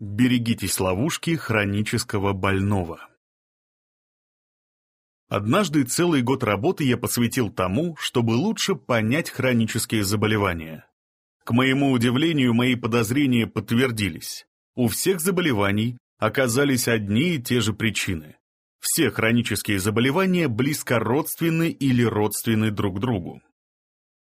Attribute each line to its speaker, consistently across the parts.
Speaker 1: Берегитесь ловушки хронического больного. Однажды целый год работы я посвятил тому, чтобы лучше понять хронические заболевания. К моему удивлению, мои подозрения подтвердились. У всех заболеваний оказались одни и те же причины. Все хронические заболевания близко родственны или родственны друг другу.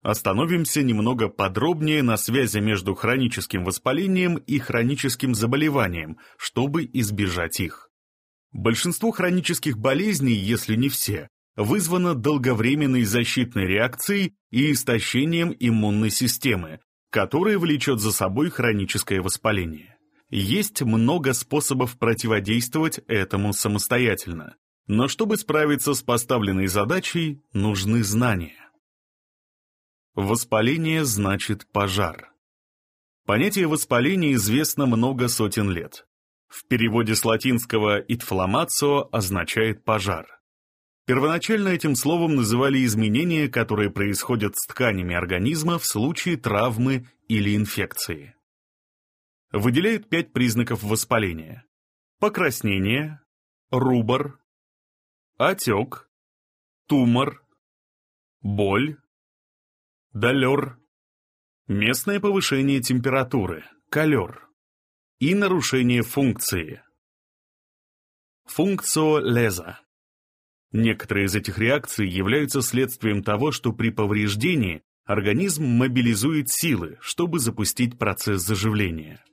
Speaker 1: Остановимся немного подробнее на связи между хроническим воспалением и хроническим заболеванием, чтобы избежать их. Большинство хронических болезней, если не все, вызвано долговременной защитной реакцией и истощением иммунной системы, которая влечет за собой хроническое воспаление. Есть много способов противодействовать этому самостоятельно, но чтобы справиться с поставленной задачей, нужны знания. Воспаление значит пожар. Понятие воспаления известно много сотен лет. В переводе с латинского «итфламацио» означает «пожар». Первоначально этим словом называли изменения, которые происходят с тканями организма в случае травмы или инфекции. Выделяют пять признаков воспаления. Покраснение, рубор, отек, тумор, боль, долер, местное повышение температуры, колер и нарушение функции. Функцио леза. Некоторые из этих реакций являются следствием того, что при повреждении организм мобилизует силы, чтобы запустить процесс заживления.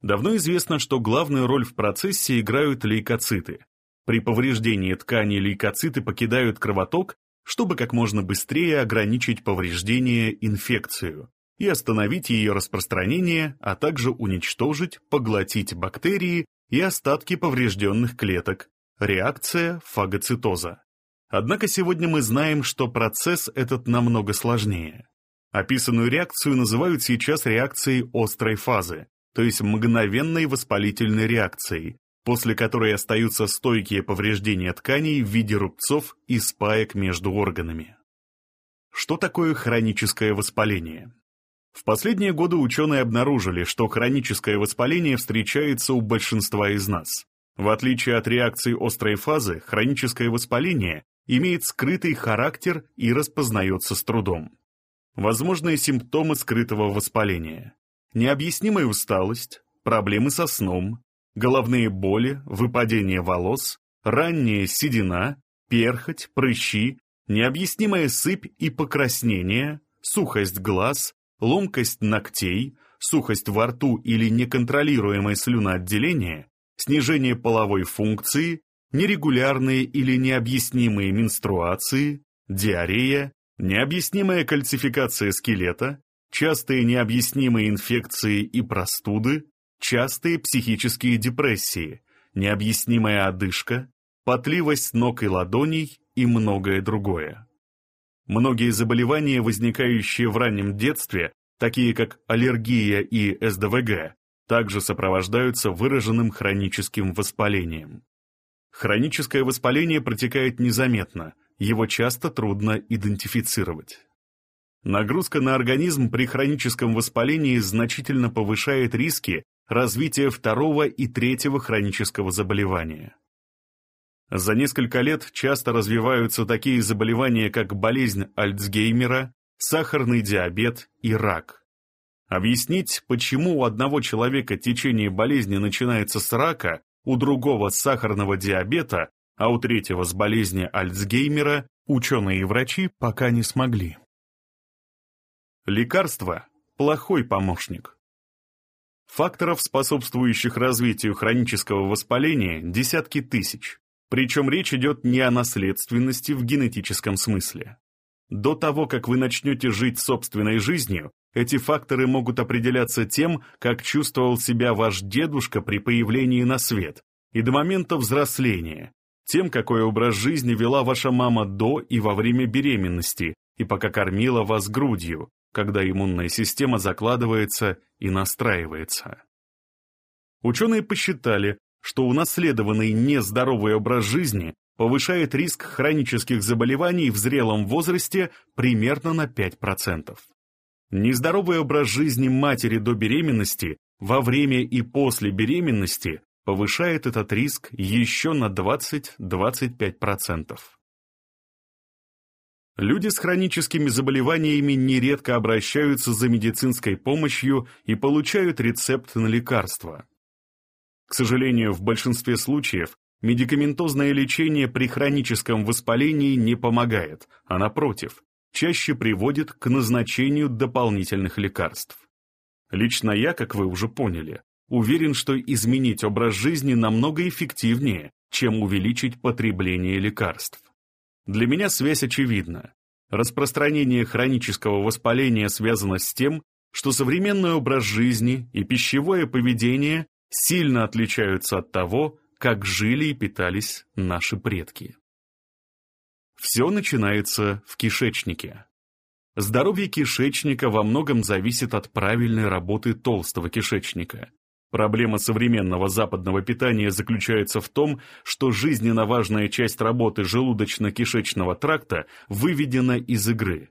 Speaker 1: Давно известно, что главную роль в процессе играют лейкоциты. При повреждении ткани лейкоциты покидают кровоток чтобы как можно быстрее ограничить повреждение инфекцию и остановить ее распространение, а также уничтожить, поглотить бактерии и остатки поврежденных клеток, реакция фагоцитоза. Однако сегодня мы знаем, что процесс этот намного сложнее. Описанную реакцию называют сейчас реакцией острой фазы, то есть мгновенной воспалительной реакцией, после которой остаются стойкие повреждения тканей в виде рубцов и спаек между органами. Что такое хроническое воспаление? В последние годы ученые обнаружили, что хроническое воспаление встречается у большинства из нас. В отличие от реакции острой фазы, хроническое воспаление имеет скрытый характер и распознается с трудом. Возможные симптомы скрытого воспаления. Необъяснимая усталость, проблемы со сном, головные боли, выпадение волос, ранняя седина, перхоть, прыщи, необъяснимая сыпь и покраснение, сухость глаз, ломкость ногтей, сухость во рту или неконтролируемое слюноотделение, снижение половой функции, нерегулярные или необъяснимые менструации, диарея, необъяснимая кальцификация скелета, частые необъяснимые инфекции и простуды, частые психические депрессии, необъяснимая одышка, потливость ног и ладоней и многое другое. Многие заболевания, возникающие в раннем детстве, такие как аллергия и СДВГ, также сопровождаются выраженным хроническим воспалением. Хроническое воспаление протекает незаметно, его часто трудно идентифицировать. Нагрузка на организм при хроническом воспалении значительно повышает риски развития второго и третьего хронического заболевания. За несколько лет часто развиваются такие заболевания, как болезнь Альцгеймера, сахарный диабет и рак. Объяснить, почему у одного человека течение болезни начинается с рака, у другого с сахарного диабета, а у третьего с болезни Альцгеймера, ученые и врачи пока не смогли. Лекарство – плохой помощник. Факторов, способствующих развитию хронического воспаления, десятки тысяч. Причем речь идет не о наследственности в генетическом смысле. До того, как вы начнете жить собственной жизнью, эти факторы могут определяться тем, как чувствовал себя ваш дедушка при появлении на свет, и до момента взросления, тем, какой образ жизни вела ваша мама до и во время беременности, и пока кормила вас грудью, когда иммунная система закладывается и настраивается. Ученые посчитали, что унаследованный нездоровый образ жизни повышает риск хронических заболеваний в зрелом возрасте примерно на 5%. Нездоровый образ жизни матери до беременности во время и после беременности повышает этот риск еще на 20-25%. Люди с хроническими заболеваниями нередко обращаются за медицинской помощью и получают рецепт на лекарства. К сожалению, в большинстве случаев медикаментозное лечение при хроническом воспалении не помогает, а напротив, чаще приводит к назначению дополнительных лекарств. Лично я, как вы уже поняли, уверен, что изменить образ жизни намного эффективнее, чем увеличить потребление лекарств. Для меня связь очевидна. Распространение хронического воспаления связано с тем, что современный образ жизни и пищевое поведение сильно отличаются от того, как жили и питались наши предки. Все начинается в кишечнике. Здоровье кишечника во многом зависит от правильной работы толстого кишечника. Проблема современного западного питания заключается в том, что жизненно важная часть работы желудочно-кишечного тракта выведена из игры.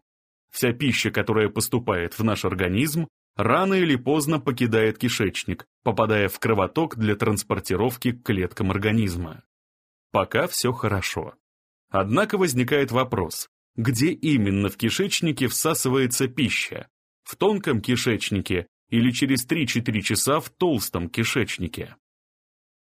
Speaker 1: Вся пища, которая поступает в наш организм, рано или поздно покидает кишечник, попадая в кровоток для транспортировки к клеткам организма. Пока все хорошо. Однако возникает вопрос, где именно в кишечнике всасывается пища? В тонком кишечнике или через 3-4 часа в толстом кишечнике.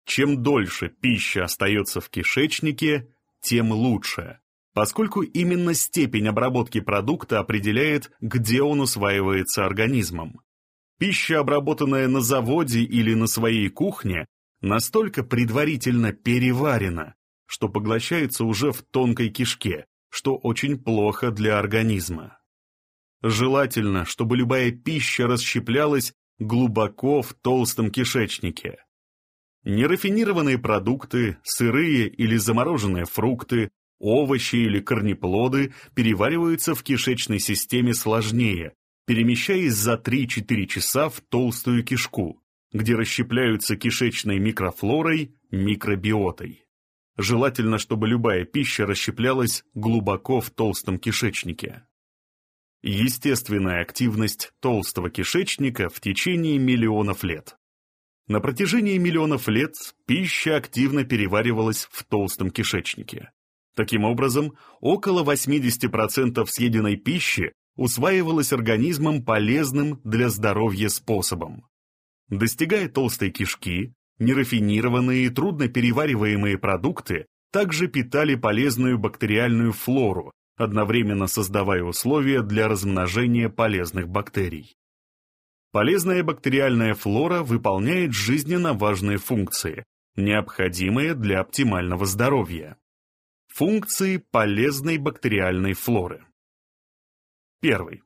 Speaker 1: Чем дольше пища остается в кишечнике, тем лучше, поскольку именно степень обработки продукта определяет, где он усваивается организмом. Пища, обработанная на заводе или на своей кухне, настолько предварительно переварена, что поглощается уже в тонкой кишке, что очень плохо для организма. Желательно, чтобы любая пища расщеплялась глубоко в толстом кишечнике. Нерафинированные продукты, сырые или замороженные фрукты, овощи или корнеплоды перевариваются в кишечной системе сложнее, перемещаясь за 3-4 часа в толстую кишку, где расщепляются кишечной микрофлорой, микробиотой. Желательно, чтобы любая пища расщеплялась глубоко в толстом кишечнике. Естественная активность толстого кишечника в течение миллионов лет. На протяжении миллионов лет пища активно переваривалась в толстом кишечнике. Таким образом, около 80% съеденной пищи усваивалась организмом полезным для здоровья способом. Достигая толстой кишки, нерафинированные и трудно перевариваемые продукты также питали полезную бактериальную флору, одновременно создавая условия для размножения полезных бактерий. Полезная бактериальная флора выполняет жизненно важные функции, необходимые для оптимального здоровья. Функции полезной бактериальной флоры. Первый.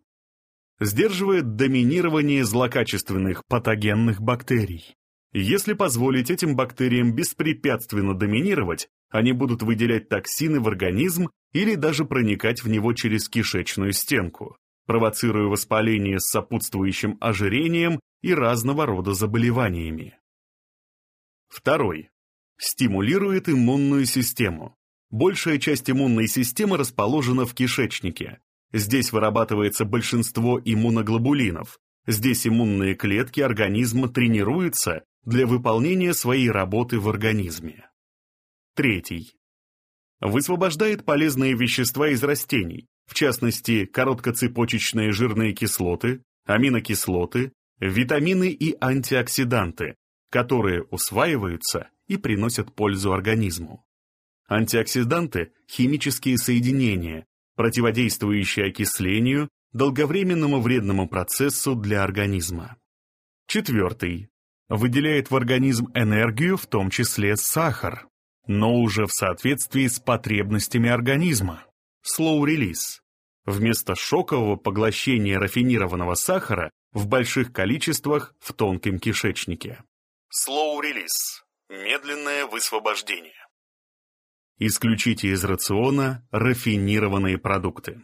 Speaker 1: Сдерживает доминирование злокачественных патогенных бактерий. Если позволить этим бактериям беспрепятственно доминировать, они будут выделять токсины в организм или даже проникать в него через кишечную стенку, провоцируя воспаление с сопутствующим ожирением и разного рода заболеваниями. Второй. Стимулирует иммунную систему. Большая часть иммунной системы расположена в кишечнике. Здесь вырабатывается большинство иммуноглобулинов. Здесь иммунные клетки организма тренируются для выполнения своей работы в организме. Третий. Высвобождает полезные вещества из растений, в частности, короткоцепочечные жирные кислоты, аминокислоты, витамины и антиоксиданты, которые усваиваются и приносят пользу организму. Антиоксиданты – химические соединения, противодействующие окислению, долговременному вредному процессу для организма. Четвертый. Выделяет в организм энергию, в том числе сахар но уже в соответствии с потребностями организма. Release. Вместо шокового поглощения рафинированного сахара в больших количествах в тонком кишечнике. Release. Медленное высвобождение. Исключите из рациона рафинированные продукты.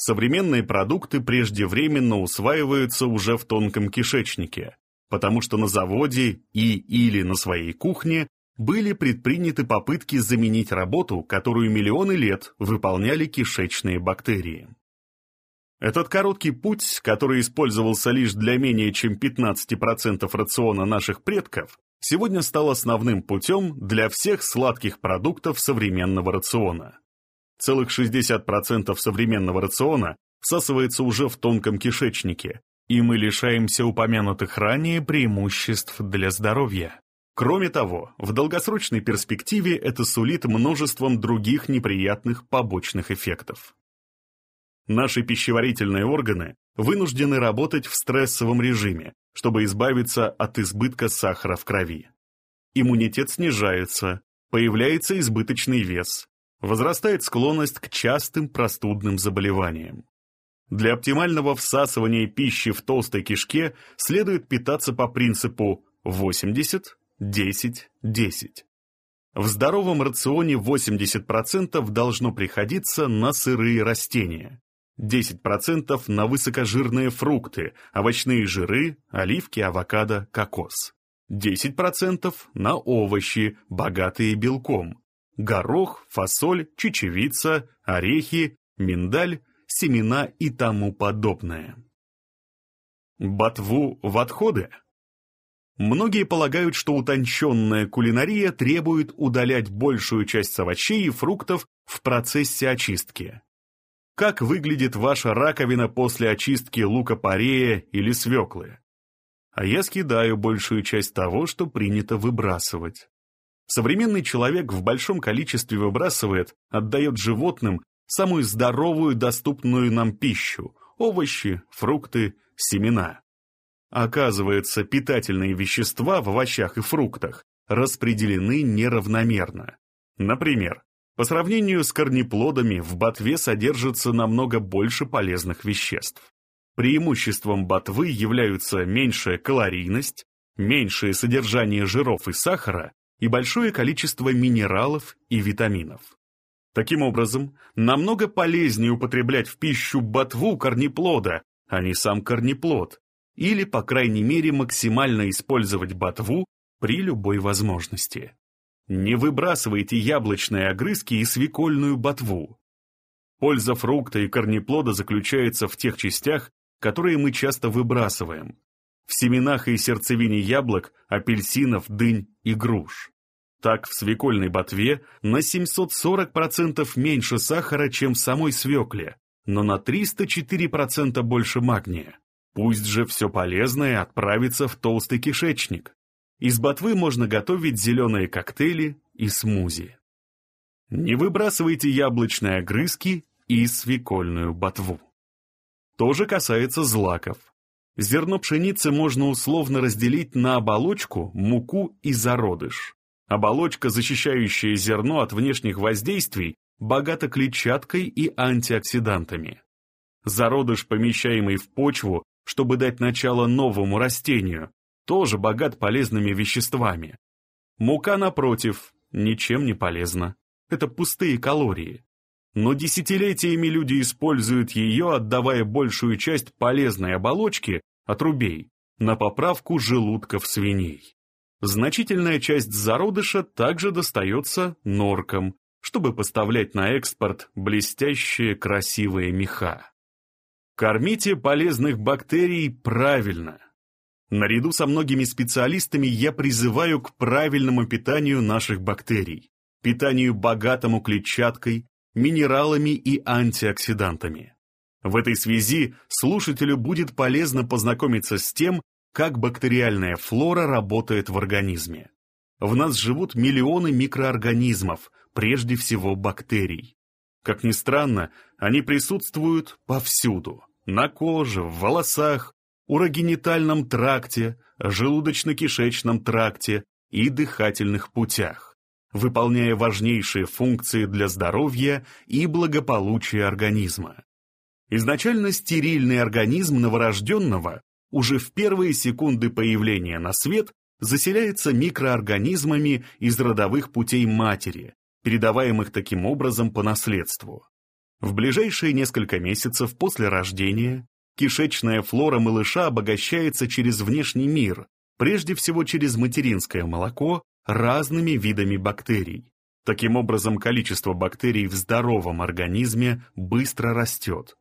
Speaker 1: Современные продукты преждевременно усваиваются уже в тонком кишечнике, потому что на заводе и или на своей кухне были предприняты попытки заменить работу, которую миллионы лет выполняли кишечные бактерии. Этот короткий путь, который использовался лишь для менее чем 15% рациона наших предков, сегодня стал основным путем для всех сладких продуктов современного рациона. Целых 60% современного рациона всасывается уже в тонком кишечнике, и мы лишаемся упомянутых ранее преимуществ для здоровья. Кроме того, в долгосрочной перспективе это сулит множеством других неприятных побочных эффектов. Наши пищеварительные органы вынуждены работать в стрессовом режиме, чтобы избавиться от избытка сахара в крови. Иммунитет снижается, появляется избыточный вес, возрастает склонность к частым простудным заболеваниям. Для оптимального всасывания пищи в толстой кишке следует питаться по принципу 80, 10, 10. В здоровом рационе 80% должно приходиться на сырые растения, 10% на высокожирные фрукты, овощные жиры, оливки, авокадо, кокос. 10% на овощи, богатые белком. Горох, фасоль, чечевица, орехи, миндаль, семена и тому подобное. Ботву в отходы? Многие полагают, что утонченная кулинария требует удалять большую часть овощей и фруктов в процессе очистки как выглядит ваша раковина после очистки лука-порея или свеклы. А я скидаю большую часть того, что принято выбрасывать. Современный человек в большом количестве выбрасывает, отдает животным самую здоровую доступную нам пищу – овощи, фрукты, семена. Оказывается, питательные вещества в овощах и фруктах распределены неравномерно. Например, по сравнению с корнеплодами в ботве содержится намного больше полезных веществ. Преимуществом ботвы являются меньшая калорийность, меньшее содержание жиров и сахара и большое количество минералов и витаминов. Таким образом, намного полезнее употреблять в пищу ботву корнеплода, а не сам корнеплод, или, по крайней мере, максимально использовать ботву при любой возможности. Не выбрасывайте яблочные огрызки и свекольную ботву. Польза фрукта и корнеплода заключается в тех частях, которые мы часто выбрасываем. В семенах и сердцевине яблок, апельсинов, дынь и груш. Так в свекольной ботве на 740% меньше сахара, чем в самой свекле, но на 304% больше магния. Пусть же все полезное отправится в толстый кишечник. Из ботвы можно готовить зеленые коктейли и смузи. Не выбрасывайте яблочные огрызки и свекольную ботву. То же касается злаков. Зерно пшеницы можно условно разделить на оболочку, муку и зародыш. Оболочка, защищающая зерно от внешних воздействий, богата клетчаткой и антиоксидантами. Зародыш, помещаемый в почву, чтобы дать начало новому растению, тоже богат полезными веществами. Мука, напротив, ничем не полезна. Это пустые калории. Но десятилетиями люди используют ее, отдавая большую часть полезной оболочки, отрубей, на поправку желудков свиней. Значительная часть зародыша также достается норкам, чтобы поставлять на экспорт блестящие красивые меха. Кормите полезных бактерий правильно – Наряду со многими специалистами я призываю к правильному питанию наших бактерий, питанию богатому клетчаткой, минералами и антиоксидантами. В этой связи слушателю будет полезно познакомиться с тем, как бактериальная флора работает в организме. В нас живут миллионы микроорганизмов, прежде всего бактерий. Как ни странно, они присутствуют повсюду – на коже, в волосах, урогенитальном тракте, желудочно-кишечном тракте и дыхательных путях, выполняя важнейшие функции для здоровья и благополучия организма. Изначально стерильный организм новорожденного уже в первые секунды появления на свет заселяется микроорганизмами из родовых путей матери, передаваемых таким образом по наследству. В ближайшие несколько месяцев после рождения Кишечная флора малыша обогащается через внешний мир, прежде всего через материнское молоко, разными видами бактерий. Таким образом, количество бактерий в здоровом организме быстро растет.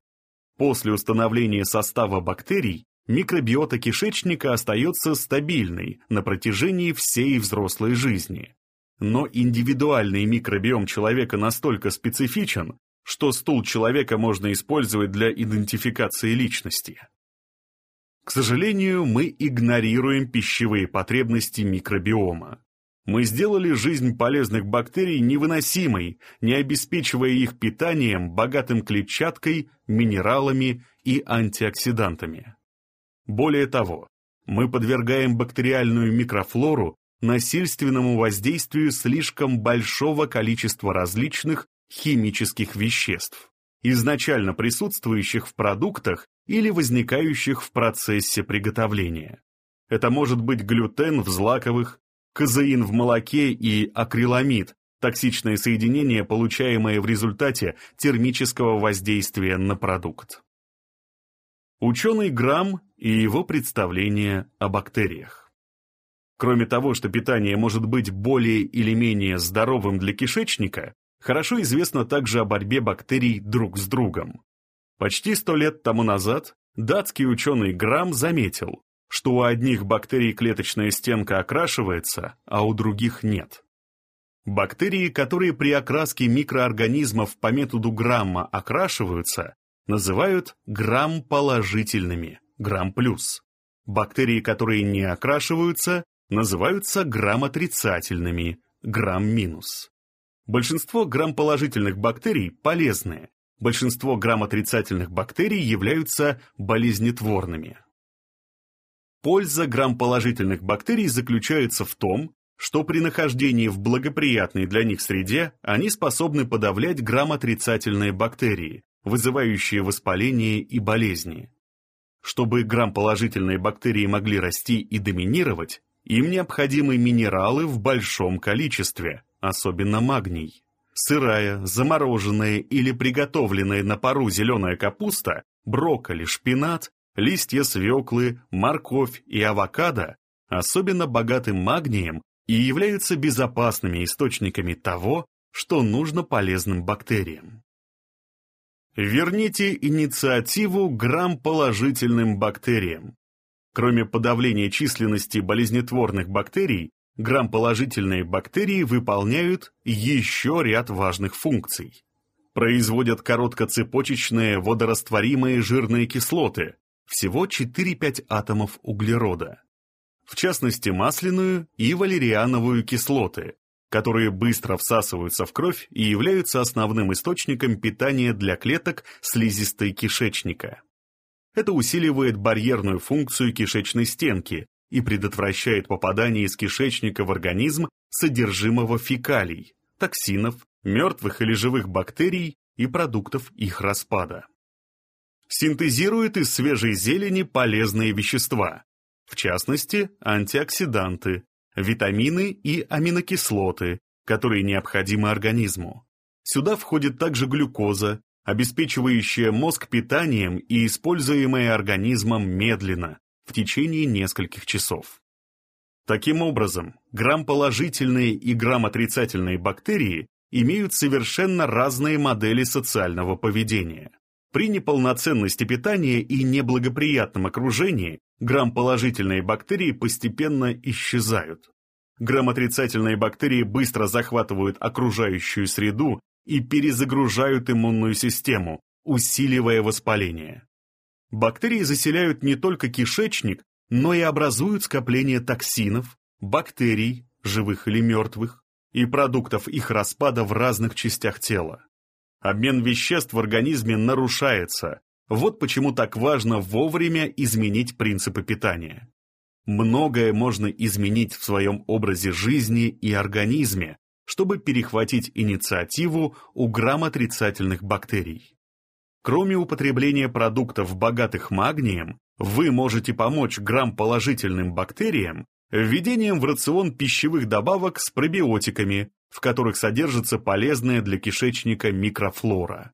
Speaker 1: После установления состава бактерий микробиота кишечника остается стабильной на протяжении всей взрослой жизни. Но индивидуальный микробиом человека настолько специфичен, что стул человека можно использовать для идентификации личности. К сожалению, мы игнорируем пищевые потребности микробиома. Мы сделали жизнь полезных бактерий невыносимой, не обеспечивая их питанием, богатым клетчаткой, минералами и антиоксидантами. Более того, мы подвергаем бактериальную микрофлору насильственному воздействию слишком большого количества различных химических веществ, изначально присутствующих в продуктах или возникающих в процессе приготовления. Это может быть глютен в злаковых, казеин в молоке и акриламид, токсичное соединение, получаемое в результате термического воздействия на продукт. Ученый Грамм и его представление о бактериях. Кроме того, что питание может быть более или менее здоровым для кишечника, хорошо известно также о борьбе бактерий друг с другом. Почти сто лет тому назад датский ученый Грамм заметил, что у одних бактерий клеточная стенка окрашивается, а у других нет. Бактерии, которые при окраске микроорганизмов по методу Грамма окрашиваются, называют грамм-положительными, грамм-плюс. Бактерии, которые не окрашиваются, называются грамм-отрицательными, грамм-минус. Большинство грамм-положительных бактерий полезные, большинство грамм-отрицательных бактерий являются болезнетворными. Польза грамм-положительных бактерий заключается в том, что при нахождении в благоприятной для них среде они способны подавлять грамм-отрицательные бактерии, вызывающие воспаление и болезни. Чтобы грамм-положительные бактерии могли расти и доминировать, им необходимы минералы в большом количестве, особенно магний. Сырая, замороженная или приготовленная на пару зеленая капуста, брокколи, шпинат, листья свеклы, морковь и авокадо особенно богаты магнием и являются безопасными источниками того, что нужно полезным бактериям. Верните инициативу грамм-положительным бактериям. Кроме подавления численности болезнетворных бактерий, грамм-положительные бактерии выполняют еще ряд важных функций. Производят короткоцепочечные водорастворимые жирные кислоты, всего 4-5 атомов углерода. В частности, масляную и валериановую кислоты, которые быстро всасываются в кровь и являются основным источником питания для клеток слизистой кишечника. Это усиливает барьерную функцию кишечной стенки и предотвращает попадание из кишечника в организм содержимого фекалий, токсинов, мертвых или живых бактерий и продуктов их распада синтезирует из свежей зелени полезные вещества, в частности, антиоксиданты, витамины и аминокислоты, которые необходимы организму. Сюда входит также глюкоза, обеспечивающая мозг питанием и используемая организмом медленно, в течение нескольких часов. Таким образом, грамм-положительные и грамм-отрицательные бактерии имеют совершенно разные модели социального поведения. При неполноценности питания и неблагоприятном окружении грамм-положительные бактерии постепенно исчезают. Грамм-отрицательные бактерии быстро захватывают окружающую среду и перезагружают иммунную систему, усиливая воспаление. Бактерии заселяют не только кишечник, но и образуют скопление токсинов, бактерий, живых или мертвых, и продуктов их распада в разных частях тела. Обмен веществ в организме нарушается. Вот почему так важно вовремя изменить принципы питания. Многое можно изменить в своем образе жизни и организме, чтобы перехватить инициативу у грамм-отрицательных бактерий. Кроме употребления продуктов, богатых магнием, вы можете помочь грамм-положительным бактериям введением в рацион пищевых добавок с пробиотиками, в которых содержится полезная для кишечника микрофлора.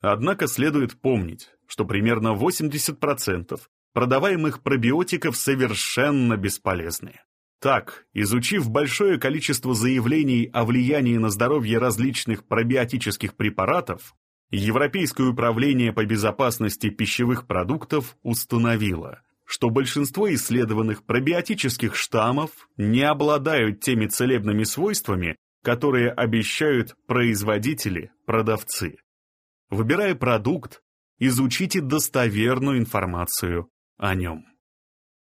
Speaker 1: Однако следует помнить, что примерно 80% продаваемых пробиотиков совершенно бесполезны. Так, изучив большое количество заявлений о влиянии на здоровье различных пробиотических препаратов, Европейское управление по безопасности пищевых продуктов установило, что большинство исследованных пробиотических штаммов не обладают теми целебными свойствами, которые обещают производители, продавцы. Выбирая продукт, изучите достоверную информацию о нем.